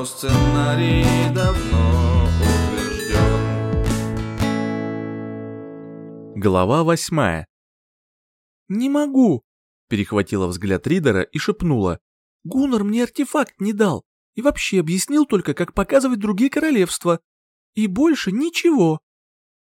но сценарий давно утвержден. Глава восьмая. «Не могу!» — перехватила взгляд Ридера и шепнула. «Гуннер мне артефакт не дал и вообще объяснил только, как показывать другие королевства. И больше ничего!»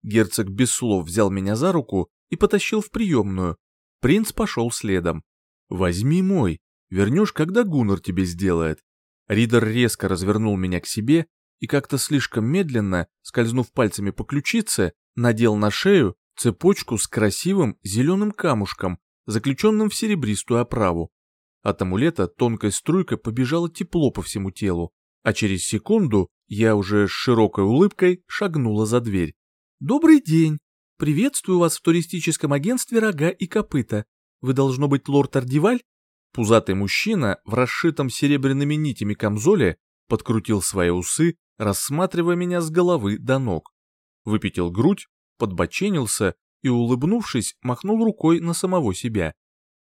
Герцог без слов взял меня за руку и потащил в приемную, Принц пошел следом. «Возьми мой, вернешь, когда Гуннер тебе сделает». Ридер резко развернул меня к себе и как-то слишком медленно, скользнув пальцами по ключице, надел на шею цепочку с красивым зеленым камушком, заключенным в серебристую оправу. От амулета тонкой струйкой побежало тепло по всему телу, а через секунду я уже с широкой улыбкой шагнула за дверь. «Добрый день!» «Приветствую вас в туристическом агентстве «Рога и копыта». Вы, должно быть, лорд Ардиваль?» Пузатый мужчина в расшитом серебряными нитями камзоле подкрутил свои усы, рассматривая меня с головы до ног. Выпятил грудь, подбоченился и, улыбнувшись, махнул рукой на самого себя.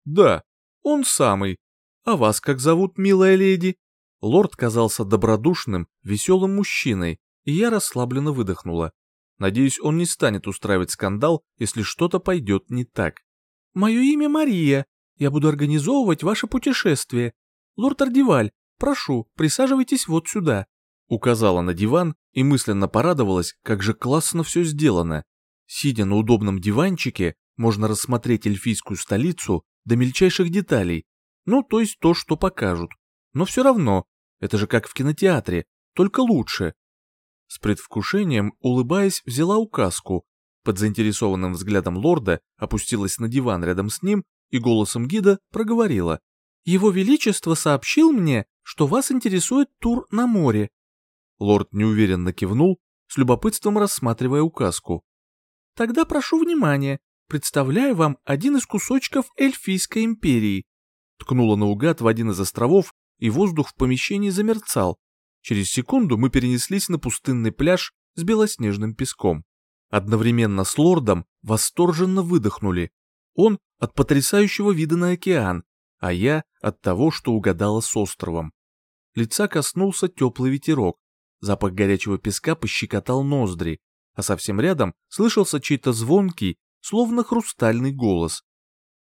«Да, он самый. А вас как зовут, милая леди?» Лорд казался добродушным, веселым мужчиной, и я расслабленно выдохнула. Надеюсь, он не станет устраивать скандал, если что-то пойдет не так. «Мое имя Мария. Я буду организовывать ваше путешествие. Лорд Ардиваль, прошу, присаживайтесь вот сюда». Указала на диван и мысленно порадовалась, как же классно все сделано. Сидя на удобном диванчике, можно рассмотреть эльфийскую столицу до мельчайших деталей, ну, то есть то, что покажут. Но все равно, это же как в кинотеатре, только лучше. С предвкушением, улыбаясь, взяла указку. Под заинтересованным взглядом лорда опустилась на диван рядом с ним и голосом гида проговорила. «Его Величество сообщил мне, что вас интересует тур на море». Лорд неуверенно кивнул, с любопытством рассматривая указку. «Тогда прошу внимания, представляю вам один из кусочков Эльфийской империи». Ткнула наугад в один из островов, и воздух в помещении замерцал, Через секунду мы перенеслись на пустынный пляж с белоснежным песком. Одновременно с лордом восторженно выдохнули. Он от потрясающего вида на океан, а я от того, что угадала с островом. Лица коснулся теплый ветерок. Запах горячего песка пощекотал ноздри, а совсем рядом слышался чей-то звонкий, словно хрустальный голос.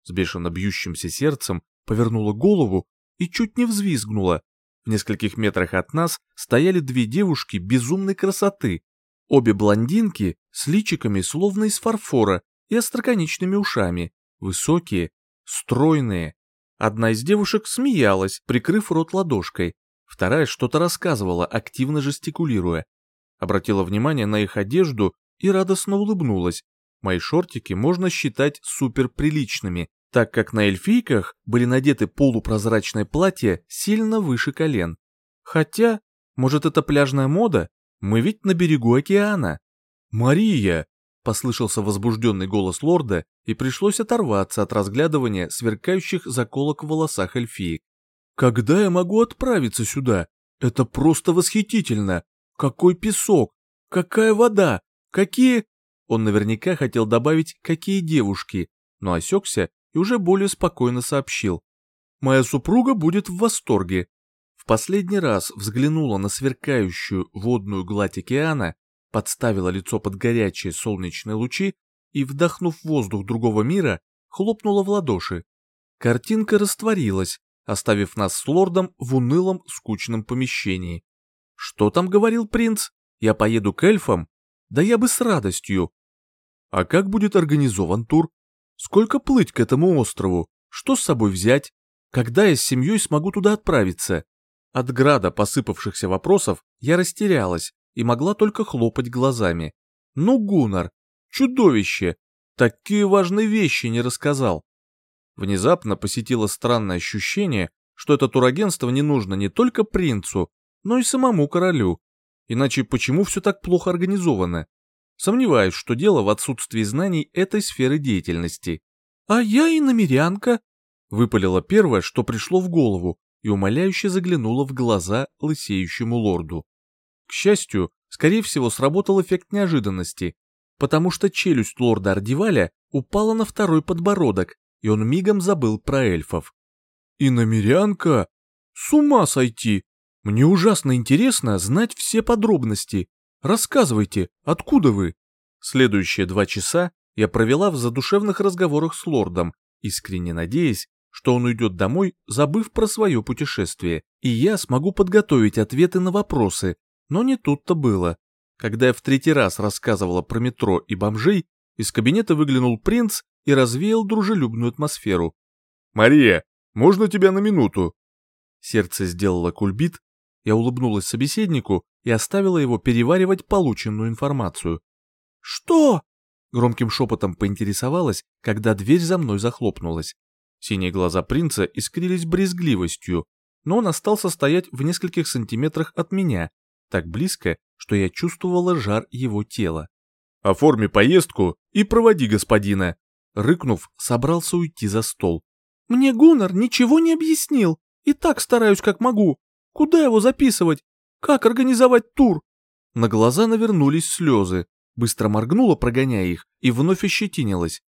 С бешено бьющимся сердцем повернула голову и чуть не взвизгнула, нескольких метрах от нас стояли две девушки безумной красоты, обе блондинки с личиками словно из фарфора и остроконечными ушами, высокие, стройные. Одна из девушек смеялась, прикрыв рот ладошкой, вторая что-то рассказывала, активно жестикулируя. Обратила внимание на их одежду и радостно улыбнулась. Мои шортики можно считать суперприличными, так как на эльфийках были надеты полупрозрачные платья сильно выше колен. Хотя, может, это пляжная мода? Мы ведь на берегу океана. «Мария!» — послышался возбужденный голос лорда, и пришлось оторваться от разглядывания сверкающих заколок в волосах эльфиек. «Когда я могу отправиться сюда? Это просто восхитительно! Какой песок! Какая вода! Какие...» Он наверняка хотел добавить «какие девушки», но осекся и уже более спокойно сообщил. «Моя супруга будет в восторге». В последний раз взглянула на сверкающую водную гладь океана, подставила лицо под горячие солнечные лучи и, вдохнув воздух другого мира, хлопнула в ладоши. Картинка растворилась, оставив нас с лордом в унылом, скучном помещении. «Что там?» — говорил принц. «Я поеду к эльфам?» «Да я бы с радостью». «А как будет организован тур?» Сколько плыть к этому острову? Что с собой взять? Когда я с семьей смогу туда отправиться? От града посыпавшихся вопросов я растерялась и могла только хлопать глазами. Ну, Гунар, чудовище! Такие важные вещи не рассказал. Внезапно посетило странное ощущение, что это турагентство не нужно не только принцу, но и самому королю. Иначе почему все так плохо организовано? сомневаюсь, что дело в отсутствии знаний этой сферы деятельности. А я и намерянка, выпалила первое, что пришло в голову, и умоляюще заглянула в глаза лысеющему лорду. К счастью, скорее всего, сработал эффект неожиданности, потому что челюсть лорда Ардиваля упала на второй подбородок, и он мигом забыл про эльфов. И намерянка? С ума сойти! Мне ужасно интересно знать все подробности, Рассказывайте, откуда вы?» Следующие два часа я провела в задушевных разговорах с лордом, искренне надеясь, что он уйдет домой, забыв про свое путешествие, и я смогу подготовить ответы на вопросы, но не тут-то было. Когда я в третий раз рассказывала про метро и бомжей, из кабинета выглянул принц и развеял дружелюбную атмосферу. «Мария, можно тебя на минуту?» Сердце сделало кульбит, я улыбнулась собеседнику, и оставила его переваривать полученную информацию. «Что?» — громким шепотом поинтересовалась, когда дверь за мной захлопнулась. Синие глаза принца искрились брезгливостью, но он остался стоять в нескольких сантиметрах от меня, так близко, что я чувствовала жар его тела. «Оформи поездку и проводи господина!» Рыкнув, собрался уйти за стол. «Мне Гуннар ничего не объяснил, и так стараюсь как могу. Куда его записывать? Как организовать тур?» На глаза навернулись слезы, быстро моргнула, прогоняя их, и вновь ощетинилась.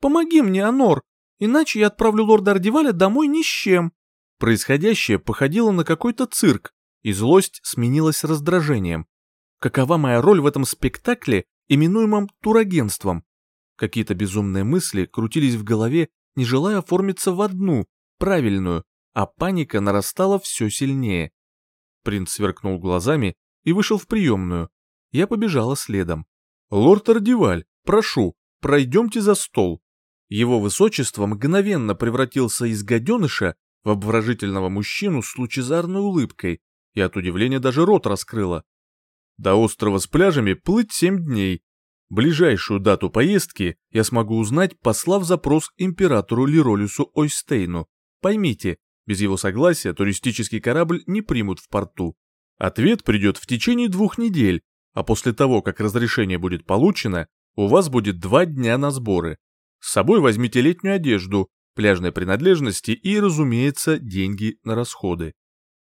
«Помоги мне, Анор, иначе я отправлю лорда Ардиваля домой ни с чем». Происходящее походило на какой-то цирк, и злость сменилась раздражением. Какова моя роль в этом спектакле, именуемом турагентством? Какие-то безумные мысли крутились в голове, не желая оформиться в одну, правильную, а паника нарастала все сильнее. Принц сверкнул глазами и вышел в приемную. Я побежала следом. «Лорд Ардиваль, прошу, пройдемте за стол». Его высочество мгновенно превратился из гаденыша в обворожительного мужчину с лучезарной улыбкой, и от удивления даже рот раскрыла. До острова с пляжами плыть семь дней. Ближайшую дату поездки я смогу узнать, послав запрос императору Лиролюсу Ойстейну. Поймите, без его согласия туристический корабль не примут в порту. Ответ придет в течение двух недель, а после того, как разрешение будет получено, у вас будет два дня на сборы. С собой возьмите летнюю одежду, пляжные принадлежности и, разумеется, деньги на расходы.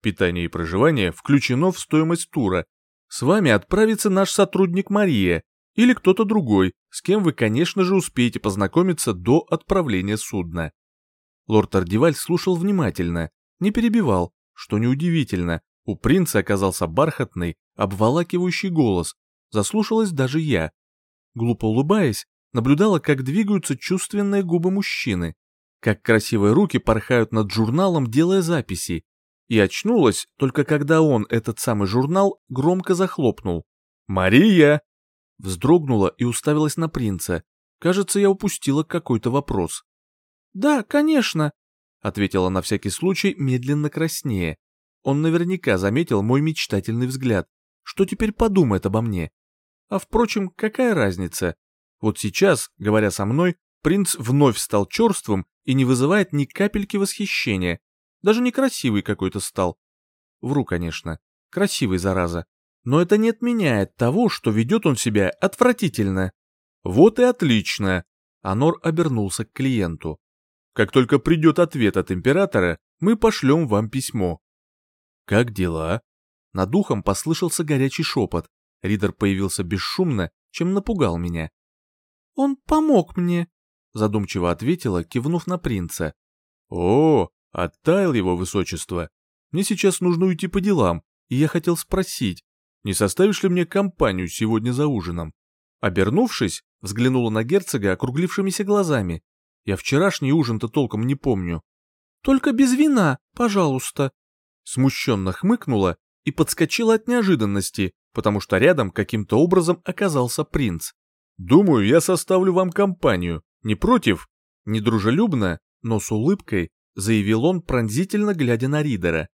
Питание и проживание включено в стоимость тура. С вами отправится наш сотрудник Мария или кто-то другой, с кем вы, конечно же, успеете познакомиться до отправления судна. Лорд Ардиваль слушал внимательно, не перебивал, что неудивительно, у принца оказался бархатный, обволакивающий голос, заслушалась даже я. Глупо улыбаясь, наблюдала, как двигаются чувственные губы мужчины, как красивые руки порхают над журналом, делая записи, и очнулась только когда он этот самый журнал громко захлопнул. «Мария!» Вздрогнула и уставилась на принца. Кажется, я упустила какой-то вопрос. «Да, конечно», — ответила на всякий случай медленно краснее. Он наверняка заметил мой мечтательный взгляд. Что теперь подумает обо мне? А впрочем, какая разница? Вот сейчас, говоря со мной, принц вновь стал черствым и не вызывает ни капельки восхищения. Даже некрасивый какой-то стал. Вру, конечно. Красивый, зараза. Но это не отменяет того, что ведет он себя отвратительно. Вот и отлично. Анор обернулся к клиенту. Как только придет ответ от императора, мы пошлем вам письмо». «Как дела?» Над духом послышался горячий шепот. Ридер появился бесшумно, чем напугал меня. «Он помог мне», — задумчиво ответила, кивнув на принца. «О, оттаял его высочество. Мне сейчас нужно уйти по делам, и я хотел спросить, не составишь ли мне компанию сегодня за ужином?» Обернувшись, взглянула на герцога округлившимися глазами я вчерашний ужин-то толком не помню. Только без вина, пожалуйста. Смущенно хмыкнула и подскочила от неожиданности, потому что рядом каким-то образом оказался принц. «Думаю, я составлю вам компанию. Не против?» Недружелюбно, но с улыбкой, заявил он, пронзительно глядя на Ридера.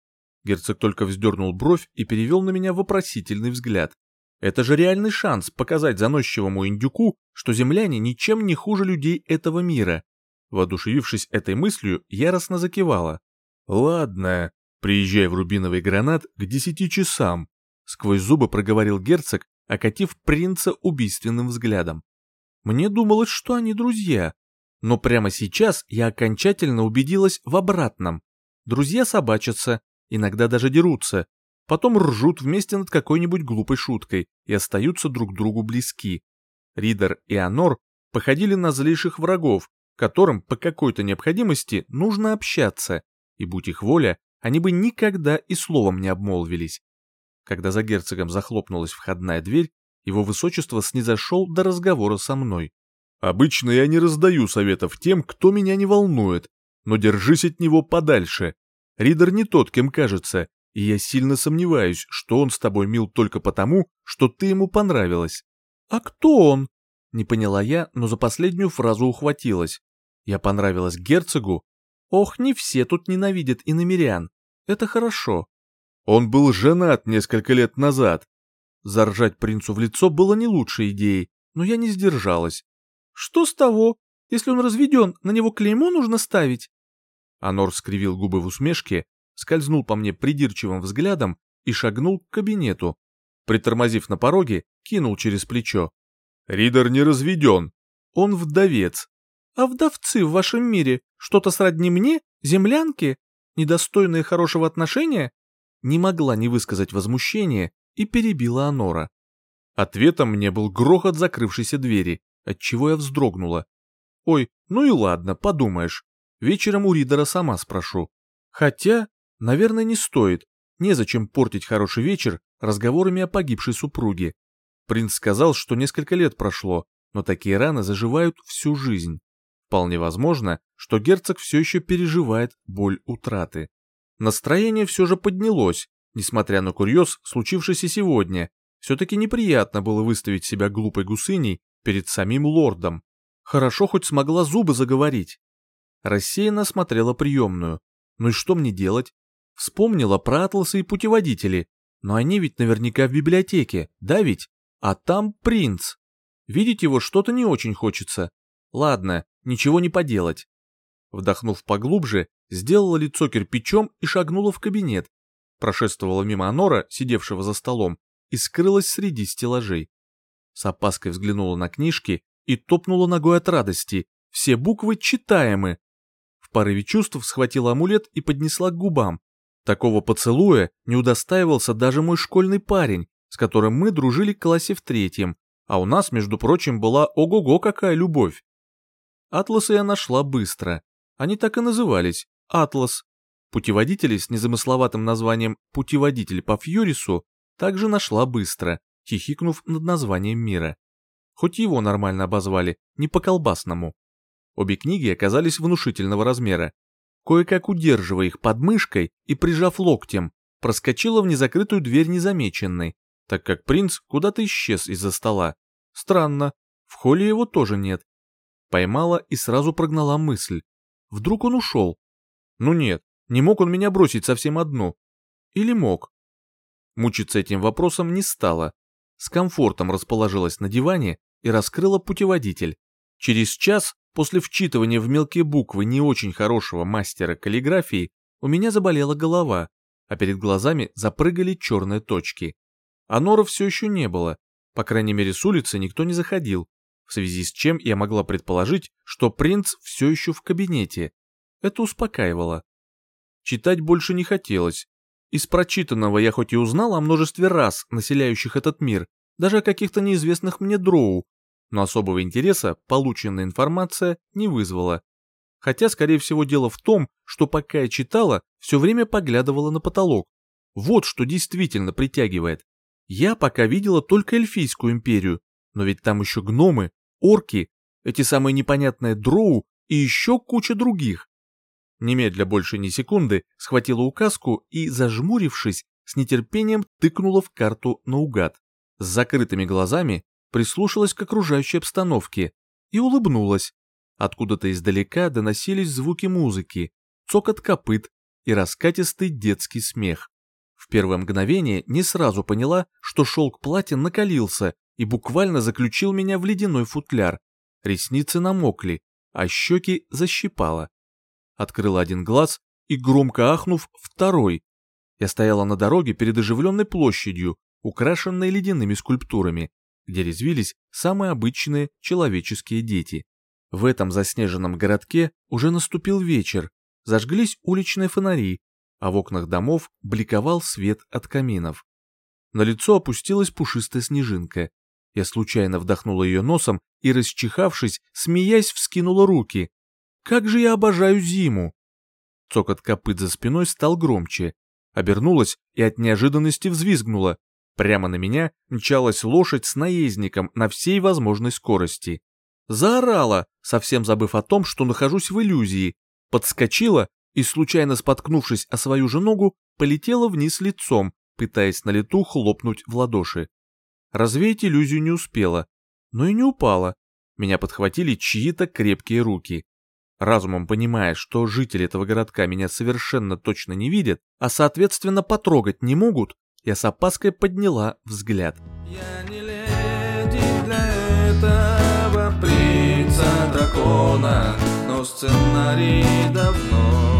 Герцог только вздернул бровь и перевел на меня вопросительный взгляд. Это же реальный шанс показать заносчивому индюку, что земляне ничем не хуже людей этого мира, Воодушевившись этой мыслью, яростно закивала. «Ладно, приезжай в Рубиновый гранат к десяти часам», — сквозь зубы проговорил герцог, окатив принца убийственным взглядом. «Мне думалось, что они друзья, но прямо сейчас я окончательно убедилась в обратном. Друзья собачатся, иногда даже дерутся, потом ржут вместе над какой-нибудь глупой шуткой и остаются друг другу близки. Ридер и Анор походили на злейших врагов, которым по какой-то необходимости нужно общаться, и будь их воля, они бы никогда и словом не обмолвились. Когда за герцогом захлопнулась входная дверь, его высочество снизошел до разговора со мной. «Обычно я не раздаю советов тем, кто меня не волнует, но держись от него подальше. Ридер не тот, кем кажется, и я сильно сомневаюсь, что он с тобой мил только потому, что ты ему понравилась». «А кто он?» Не поняла я, но за последнюю фразу ухватилась. Я понравилась герцогу? Ох, не все тут ненавидят иномирян. Это хорошо. Он был женат несколько лет назад. Заржать принцу в лицо было не лучшей идеей, но я не сдержалась. Что с того? Если он разведен, на него клеймо нужно ставить. Анор скривил губы в усмешке, скользнул по мне придирчивым взглядом и шагнул к кабинету. Притормозив на пороге, кинул через плечо. «Ридер не разведен. Он вдовец. А вдовцы в вашем мире что-то сродни мне, землянки, недостойные хорошего отношения?» Не могла не высказать возмущение и перебила Анора. Ответом мне был грохот закрывшейся двери, отчего я вздрогнула. «Ой, ну и ладно, подумаешь. Вечером у Ридера сама спрошу. Хотя, наверное, не стоит. Незачем портить хороший вечер разговорами о погибшей супруге. Принц сказал, что несколько лет прошло, но такие раны заживают всю жизнь. Вполне возможно, что герцог все еще переживает боль утраты. Настроение все же поднялось, несмотря на курьез, случившийся сегодня. Все-таки неприятно было выставить себя глупой гусыней перед самим лордом. Хорошо хоть смогла зубы заговорить. Рассеянно смотрела приемную. Ну и что мне делать? Вспомнила про атласы и путеводители. Но они ведь наверняка в библиотеке, да ведь? А там принц. Видеть его что-то не очень хочется. Ладно, ничего не поделать. Вдохнув поглубже, сделала лицо кирпичом и шагнула в кабинет. Прошествовала мимо Анора, сидевшего за столом, и скрылась среди стеллажей. С опаской взглянула на книжки и топнула ногой от радости. Все буквы читаемы. В порыве чувств схватила амулет и поднесла к губам. Такого поцелуя не удостаивался даже мой школьный парень, с которым мы дружили в классе в третьем, а у нас, между прочим, была ого-го какая любовь. Атласы я нашла быстро. Они так и назывались – «Атлас». Путеводители с незамысловатым названием «Путеводитель по Фьюрису» также нашла быстро, хихикнув над названием мира. Хоть его нормально обозвали, не по-колбасному. Обе книги оказались внушительного размера. Кое-как удерживая их под мышкой и прижав локтем, проскочила в незакрытую дверь незамеченной, так как принц куда-то исчез из-за стола. Странно, в холле его тоже нет, Поймала и сразу прогнала мысль. Вдруг он ушел? Ну нет, не мог он меня бросить совсем одну. Или мог? Мучиться этим вопросом не стала. С комфортом расположилась на диване и раскрыла путеводитель. Через час после вчитывания в мелкие буквы не очень хорошего мастера каллиграфии у меня заболела голова, а перед глазами запрыгали черные точки. А нора все еще не было, по крайней мере с улицы никто не заходил в связи с чем я могла предположить, что принц все еще в кабинете. Это успокаивало. Читать больше не хотелось. Из прочитанного я хоть и узнал о множестве раз населяющих этот мир, даже о каких-то неизвестных мне дроу, но особого интереса полученная информация не вызвала. Хотя, скорее всего, дело в том, что пока я читала, все время поглядывала на потолок. Вот что действительно притягивает. Я пока видела только эльфийскую империю, но ведь там еще гномы, орки, эти самые непонятные дроу и еще куча других. Немедля больше ни секунды схватила указку и, зажмурившись, с нетерпением тыкнула в карту наугад. С закрытыми глазами прислушалась к окружающей обстановке и улыбнулась. Откуда-то издалека доносились звуки музыки, цокот копыт и раскатистый детский смех. В первое мгновение не сразу поняла, что шелк платья накалился и буквально заключил меня в ледяной футляр. Ресницы намокли, а щеки защипало. Открыл один глаз и, громко ахнув, второй. Я стояла на дороге перед оживленной площадью, украшенной ледяными скульптурами, где резвились самые обычные человеческие дети. В этом заснеженном городке уже наступил вечер, зажглись уличные фонари, а в окнах домов бликовал свет от каминов. На лицо опустилась пушистая снежинка. Я случайно вдохнула ее носом и, расчихавшись, смеясь, вскинула руки. «Как же я обожаю зиму!» Цокот копыт за спиной стал громче. Обернулась и от неожиданности взвизгнула. Прямо на меня мчалась лошадь с наездником на всей возможной скорости. Заорала, совсем забыв о том, что нахожусь в иллюзии. Подскочила и, случайно споткнувшись о свою же ногу, полетела вниз лицом, пытаясь на лету хлопнуть в ладоши. Развеять иллюзию не успела, но ну и не упала. Меня подхватили чьи-то крепкие руки. Разумом понимая, что жители этого городка меня совершенно точно не видят, а соответственно потрогать не могут, я с опаской подняла взгляд. Я не леди для этого принца дракона, но сценарий давно